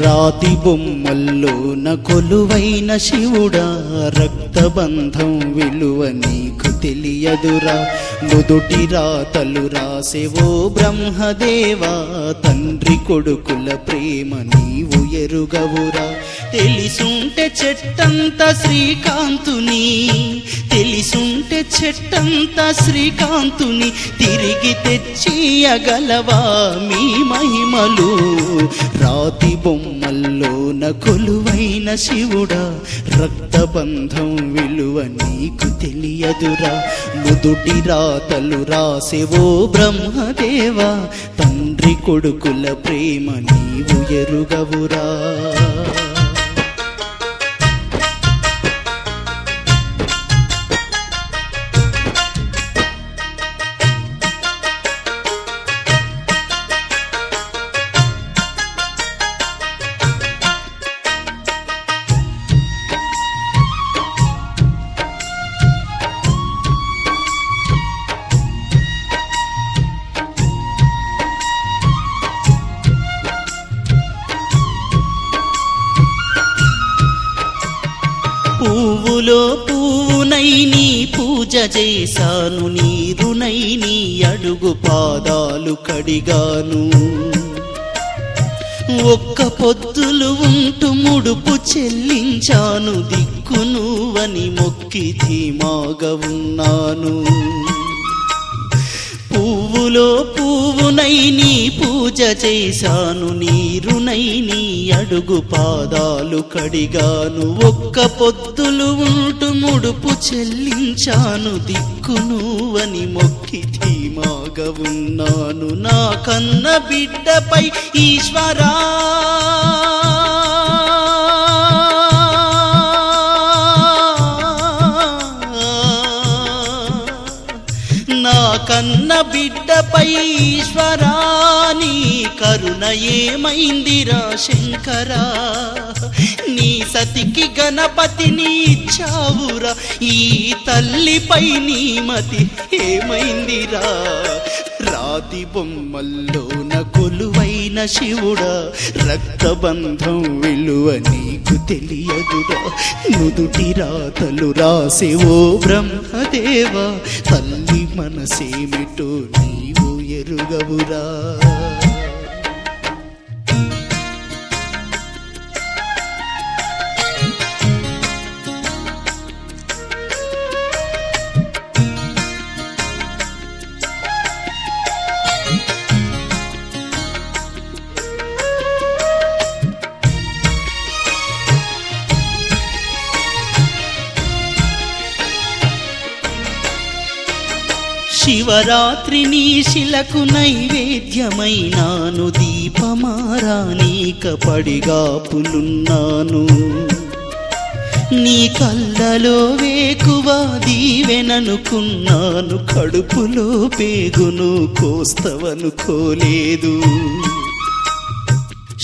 రాతి బొమ్మల్లో కొలువైన శివుడా రక్తబంధం విలువ నీకు తెలియదురా. నుదుటి రాతలు రాసేవో బ్రహ్మదేవా తండ్రి కొడుకుల ప్రేమ నీవు ఎరుగవురా. తెలిసుంటే చెట్టంత శ్రీకాంతుని తెలిసుంటే చెట్టంత శ్రీకాంతుని తిరిగి తెచ్చియగలవా మీ మహిమలు. రాతి బొమ్మ బొమ్మల్లోన కొలువైన శివుడా రక్తబంధం విలువ నీకు తెలియదురా. నుదుటి రాతలు రాసేవో బ్రహ్మదేవా తండ్రి కొడుకుల ప్రేమ నీవు ఎరుగవురా. పువ్వులో పువ్వునై నీ పూజ చేశాను నీరునై నీ అడుగు పాదాలు కడిగాను. ఒక్క పొద్దులు ఉంటూ ముడుపు చెల్లించాను దిక్కు నువ్వని మొక్కి ధీమాగా ఉన్నాను పువ్వులో పువ్వునై నీ పూజ చేశాను నీరునై నీ అడుగు పాదాలు కడిగాను. ఒక్క పొద్దులు ఉంటూ ముడుపు చెల్లించాను దిక్కు నువ్వని మొక్కి ధీమాగా ఉన్నాను. నా కన్న బిడ్డపై ఈశ్వరా కన్న బిడ్డపై ఈశ్వరాని కరుణ ఏమైందిరా శంకరా? నీ సతికి గణపతిని ఇచ్చావురా ఈ తల్లిపై నీ మతి ఏమైందిరా? రాతి బొమ్మల్లోన కొలువైన శివుడా రక్తబంధం విలువ నీకు తెలియదురా. నుదుటి రాతలు రాసేవో బ్రహ్మదేవా తల్లి మనసేమిటో నీవు ఎరుగవురా. శివరాత్రి నీ శిలకు నైవేద్యమైనాను దీపమారానీక పడిగాపులున్నాను నీ కళ్ళలో వేకువ దీవెననుకున్నాను కడుపులో పేగును కోస్తవనుకోలేదు.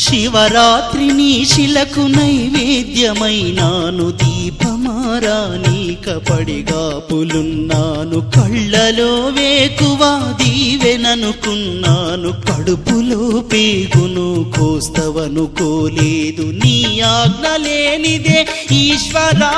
శివరాత్రి నీ శిలకు నైవేద్యమైనాను దీపమారానీక పడిగాపులున్నాను కళ్ళలో వేకువా దీవెననుకున్నాను కడుపులో పేగును కోస్తవనుకోలేదు నీ ఆజ్ఞ లేనిదే ఈశ్వరా.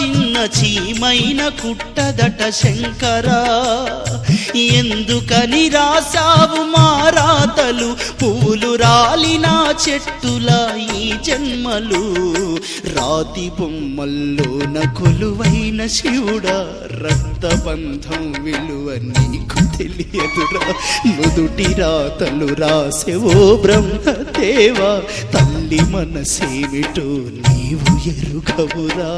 చిన్న చీమైన కుట్టదట శంకరా. ఎందుకని రాసావు మారాతలు పూలు రాలిన చెట్టుల ఈ జన్మలు. రాతి బొమ్మల్లోన కొలువైన శివుడా రక్తబంధం విలువ నీకు తెలియదురా. నుదుటి రాతలు రాసెవో బ్రహ్మదేవా తల్లి మనసేమిటో నీవు ఎరుగవురా.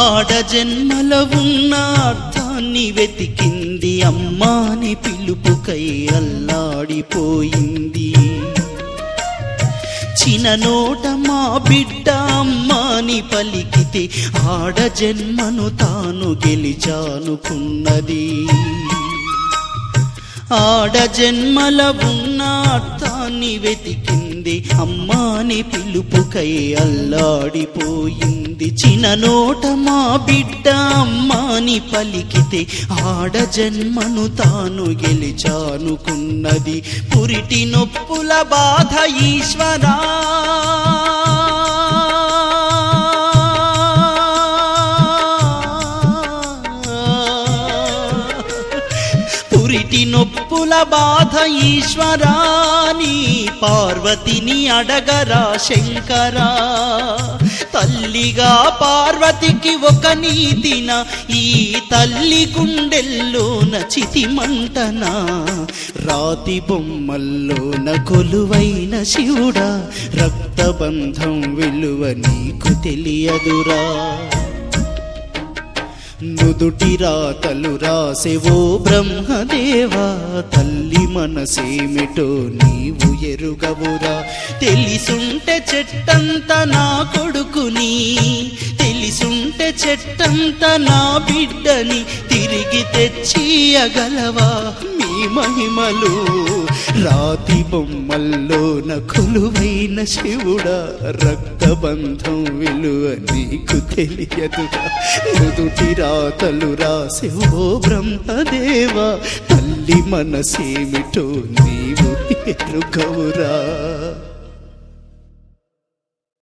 ఆడ జన్మల ఉన్న అర్థాన్ని వెతికింది అమ్మాని పిలుపుకై అల్లాడిపోయింది. చిన్ననోట మా బిడ్డ అమ్మాని పలికితే ఆడ జన్మను తాను గెలిచానుకున్నది. ఆడ జన్మల ఉన్న అర్థాన్ని పిలిచింది అమ్మాని పిలుపుకై అల్లాడిపోయింది. చిన్ననోట మా బిడ్డ అమ్మాని పలికితే ఆడ జన్మను తాను గెలిచానుకున్నది. పురిటి నొప్పుల బాధ ఈశ్వరా. పురిటి నొప్పుల బాధ ఈశ్వరాని పార్వతిని అడగరా శంకరా. తల్లిగా పార్వతికి ఒక నీతిన ఈ తల్లి గుండెల్లోన చితిమంటనా రాతి బొమ్మల్లోన కొలువైన శివుడా రక్తబంధం విలువ నీకు తెలియదురా. నుదుటి రాతలు రాసెవో బ్రహ్మదేవా తల్లి మనసేమిటో నీవు ఎరుగవురా. తెలిసుంటే చెట్టంత నా కొడుకుని తెలిసుంటే చెట్టంత నా బిడ్డని తిరిగి తెచ్చియగలవా? మీ మహిమలు రాతి బొమ్మల్లోన కొలువైన శివుడా రక్తబంధం విలువ నీకు తెలియదురా. నుదుటి రాతలు రాసేవో బ్రహ్మదేవా తల్లి మనసేమిటో నీవు ఎరుగవురా.